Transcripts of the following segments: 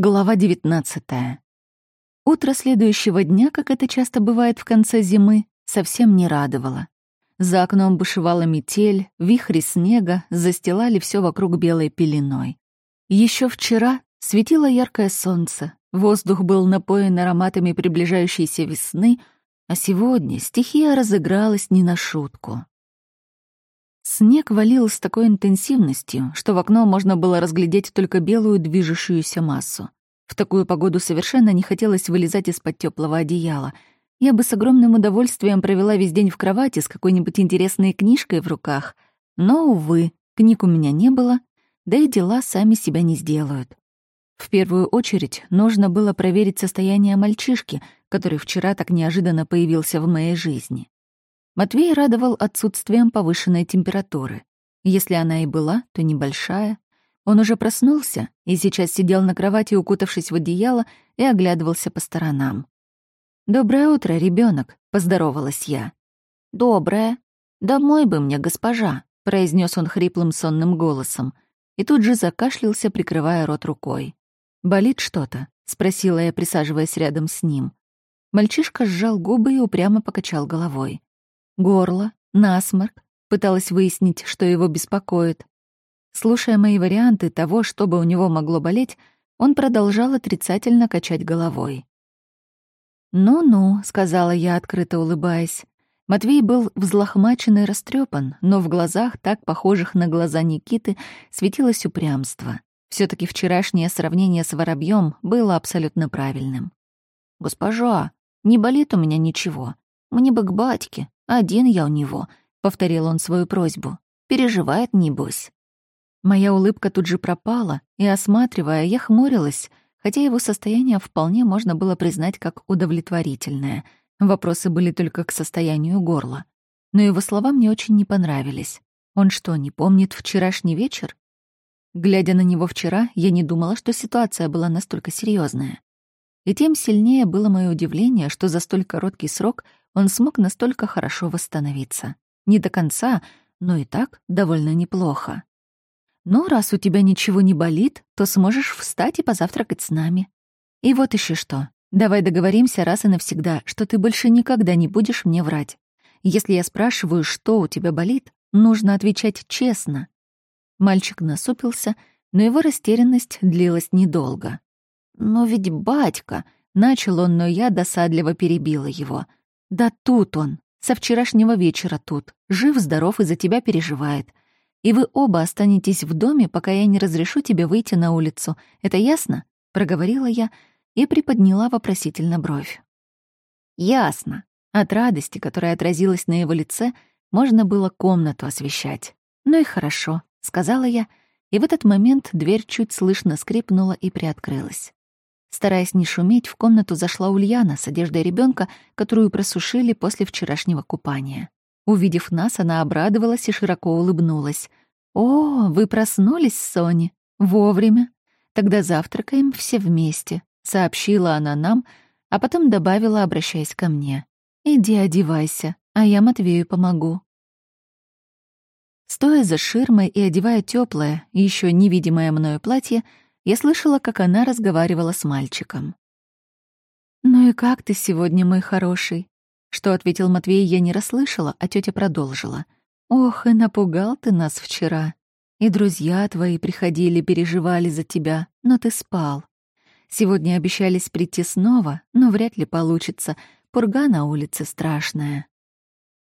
Глава 19. Утро следующего дня, как это часто бывает в конце зимы, совсем не радовало. За окном бушевала метель, вихри снега застилали все вокруг белой пеленой. Еще вчера светило яркое солнце, воздух был напоен ароматами приближающейся весны, а сегодня стихия разыгралась не на шутку. Снег валил с такой интенсивностью, что в окно можно было разглядеть только белую движущуюся массу. В такую погоду совершенно не хотелось вылезать из-под теплого одеяла. Я бы с огромным удовольствием провела весь день в кровати с какой-нибудь интересной книжкой в руках. Но, увы, книг у меня не было, да и дела сами себя не сделают. В первую очередь нужно было проверить состояние мальчишки, который вчера так неожиданно появился в моей жизни. Матвей радовал отсутствием повышенной температуры. Если она и была, то небольшая. Он уже проснулся и сейчас сидел на кровати, укутавшись в одеяло, и оглядывался по сторонам. «Доброе утро, ребенок, поздоровалась я. «Доброе. Домой бы мне, госпожа», — произнес он хриплым сонным голосом, и тут же закашлялся, прикрывая рот рукой. «Болит что-то?» — спросила я, присаживаясь рядом с ним. Мальчишка сжал губы и упрямо покачал головой горло, насморк, пыталась выяснить, что его беспокоит. Слушая мои варианты того, что бы у него могло болеть, он продолжал отрицательно качать головой. «Ну-ну», — сказала я, открыто улыбаясь. Матвей был взлохмачен и растрепан, но в глазах, так похожих на глаза Никиты, светилось упрямство. все таки вчерашнее сравнение с воробьем было абсолютно правильным. «Госпожа, не болит у меня ничего. Мне бы к батьке. «Один я у него», — повторил он свою просьбу. «Переживает, небось». Моя улыбка тут же пропала, и, осматривая, я хмурилась, хотя его состояние вполне можно было признать как удовлетворительное. Вопросы были только к состоянию горла. Но его слова мне очень не понравились. Он что, не помнит вчерашний вечер? Глядя на него вчера, я не думала, что ситуация была настолько серьезная. И тем сильнее было мое удивление, что за столь короткий срок он смог настолько хорошо восстановиться. Не до конца, но и так довольно неплохо. «Ну, раз у тебя ничего не болит, то сможешь встать и позавтракать с нами. И вот еще что. Давай договоримся раз и навсегда, что ты больше никогда не будешь мне врать. Если я спрашиваю, что у тебя болит, нужно отвечать честно». Мальчик насупился, но его растерянность длилась недолго. «Но ведь батька...» — начал он, но я досадливо перебила его — да тут он, со вчерашнего вечера тут, жив-здоров и за тебя переживает. И вы оба останетесь в доме, пока я не разрешу тебе выйти на улицу. Это ясно?» — проговорила я и приподняла вопросительно бровь. «Ясно». От радости, которая отразилась на его лице, можно было комнату освещать. «Ну и хорошо», — сказала я, и в этот момент дверь чуть слышно скрипнула и приоткрылась. Стараясь не шуметь, в комнату зашла Ульяна с одеждой ребенка, которую просушили после вчерашнего купания. Увидев нас, она обрадовалась и широко улыбнулась. «О, вы проснулись, Сони? Вовремя. Тогда завтракаем все вместе», — сообщила она нам, а потом добавила, обращаясь ко мне. «Иди одевайся, а я Матвею помогу». Стоя за ширмой и одевая теплое, еще невидимое мною платье, я слышала, как она разговаривала с мальчиком. «Ну и как ты сегодня, мой хороший?» Что ответил Матвей, я не расслышала, а тетя продолжила. «Ох, и напугал ты нас вчера. И друзья твои приходили, переживали за тебя, но ты спал. Сегодня обещались прийти снова, но вряд ли получится. Пурга на улице страшная».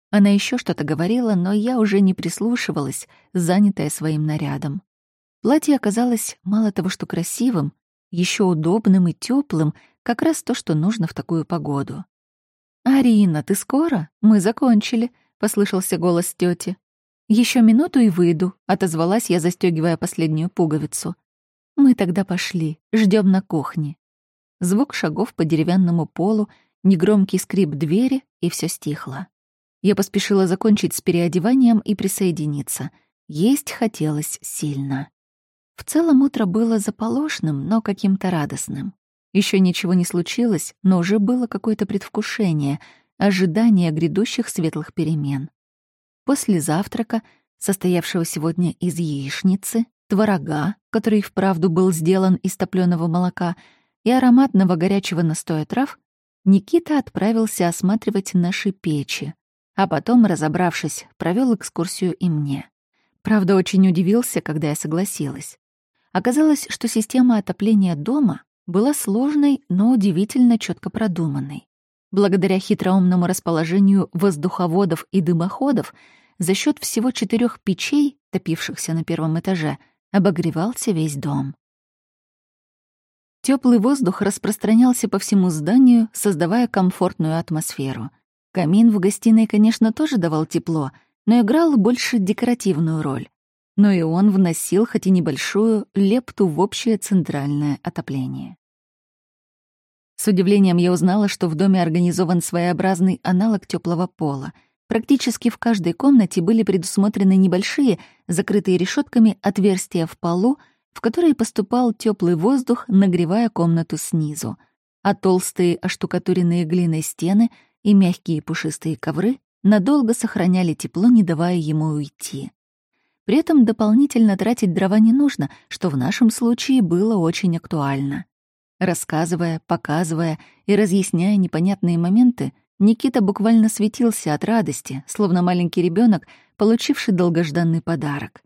Она еще что-то говорила, но я уже не прислушивалась, занятая своим нарядом. Платье оказалось мало того, что красивым, еще удобным и теплым, как раз то, что нужно в такую погоду. «Арина, ты скоро? Мы закончили», — послышался голос тети. Еще минуту и выйду», — отозвалась я, застегивая последнюю пуговицу. «Мы тогда пошли, ждем на кухне». Звук шагов по деревянному полу, негромкий скрип двери, и все стихло. Я поспешила закончить с переодеванием и присоединиться. Есть хотелось сильно. В целом утро было заполошным, но каким-то радостным. Еще ничего не случилось, но уже было какое-то предвкушение, ожидание грядущих светлых перемен. После завтрака, состоявшего сегодня из яичницы, творога, который вправду был сделан из топленого молока, и ароматного горячего настоя трав, Никита отправился осматривать наши печи, а потом, разобравшись, провел экскурсию и мне. Правда, очень удивился, когда я согласилась. Оказалось, что система отопления дома была сложной, но удивительно четко продуманной. Благодаря хитроумному расположению воздуховодов и дымоходов за счет всего четырех печей, топившихся на первом этаже, обогревался весь дом. Теплый воздух распространялся по всему зданию, создавая комфортную атмосферу. Камин в гостиной, конечно, тоже давал тепло, но играл больше декоративную роль. Но и он вносил, хоть и небольшую, лепту в общее центральное отопление. С удивлением я узнала, что в доме организован своеобразный аналог теплого пола. Практически в каждой комнате были предусмотрены небольшие, закрытые решетками отверстия в полу, в которые поступал теплый воздух, нагревая комнату снизу, а толстые оштукатуренные глиной стены и мягкие пушистые ковры надолго сохраняли тепло, не давая ему уйти. При этом дополнительно тратить дрова не нужно, что в нашем случае было очень актуально. Рассказывая, показывая и разъясняя непонятные моменты, Никита буквально светился от радости, словно маленький ребенок, получивший долгожданный подарок.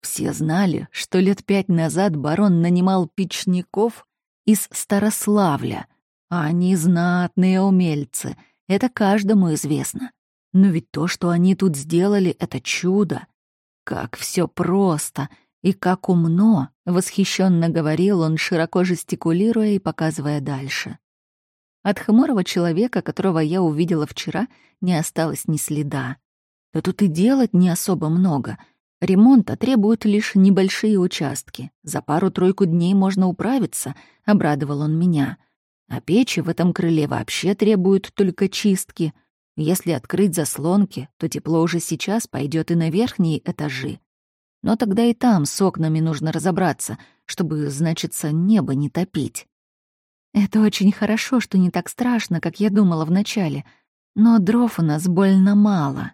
Все знали, что лет пять назад барон нанимал печников из Старославля, а они знатные умельцы, это каждому известно. Но ведь то, что они тут сделали, — это чудо. Как все просто и как умно, — восхищенно говорил он, широко жестикулируя и показывая дальше. От хмурого человека, которого я увидела вчера, не осталось ни следа. Да тут и делать не особо много — Ремонта требуют лишь небольшие участки. За пару-тройку дней можно управиться, — обрадовал он меня. А печи в этом крыле вообще требуют только чистки. Если открыть заслонки, то тепло уже сейчас пойдет и на верхние этажи. Но тогда и там с окнами нужно разобраться, чтобы, значится, небо не топить. Это очень хорошо, что не так страшно, как я думала вначале. Но дров у нас больно мало.